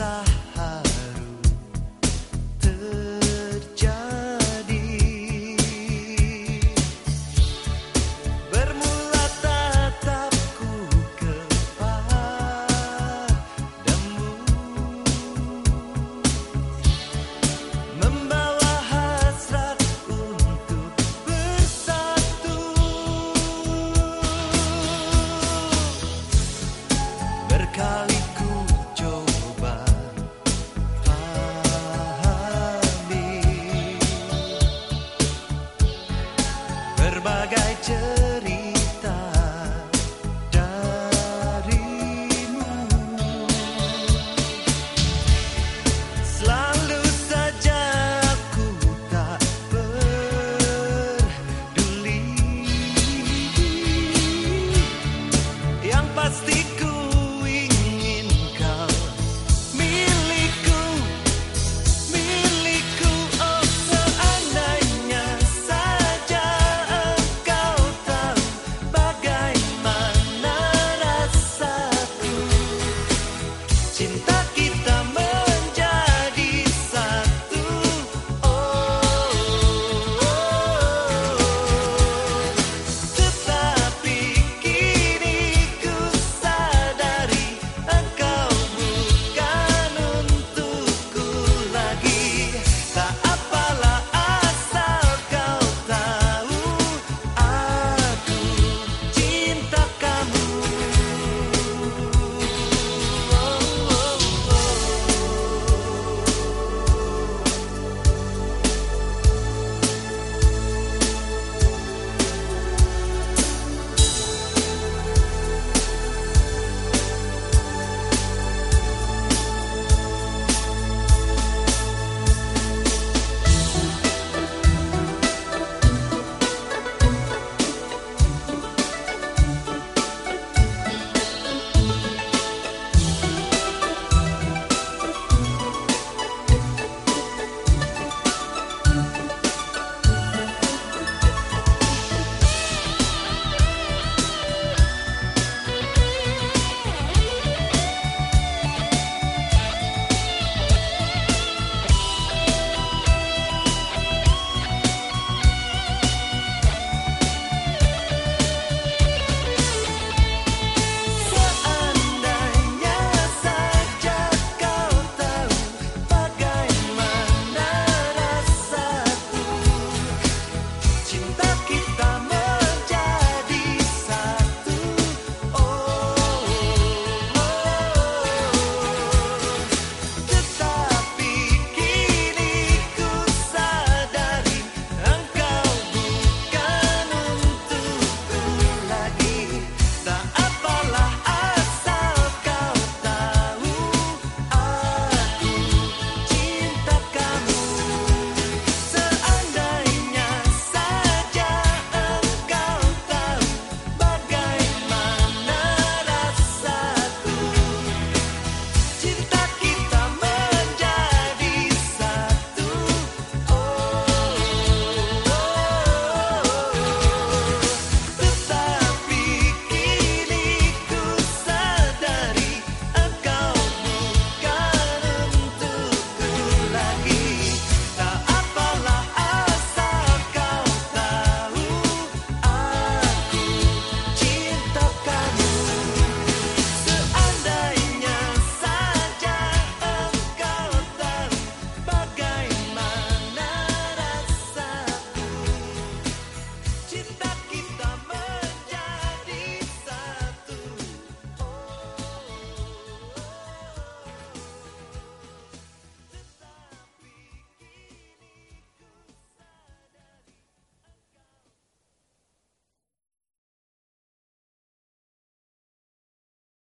pensar